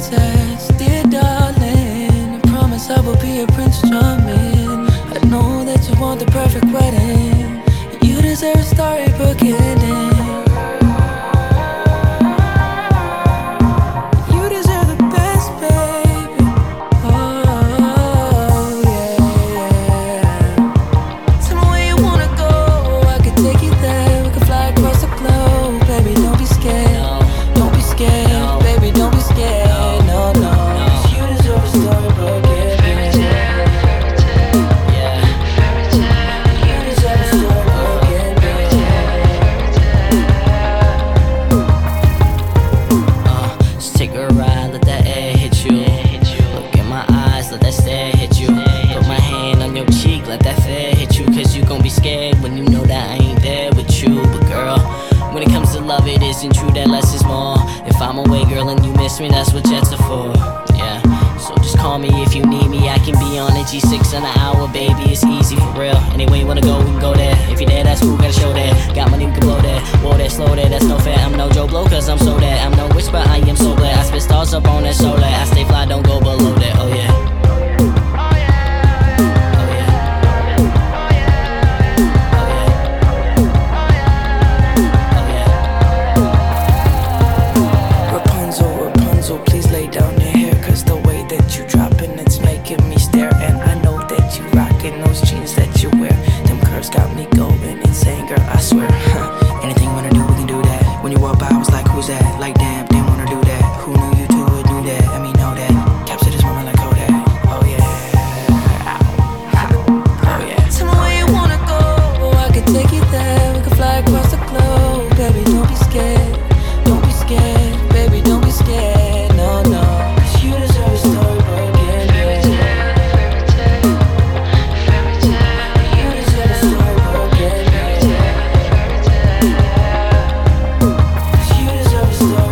princess, dear darling. I promise I will be a prince charming. I know that you want the perfect wedding. You deserve a storybook ending. It isn't true that less is more. If I'm away, girl, and you miss me, that's what jets are for. Yeah. So just call me if you need me. I can be on a G6 in an hour, baby. It's easy for real. Anyway, you wanna go, we can go there. If you're there, that's cool, gotta show that. Got money, we can blow that. Whoa there, slow there, that's no fair. I'm no Joe Blow, cause I'm so there. I'm no but I am so glad. I spit stars up on that solar. down your hair Cause the way that you dropping it's making me stare. And I know that you rocking those jeans that you wear. Them curves got me going insane girl I swear. Anything you wanna do we can do that. When you walk by I was like who's that? Like that slow.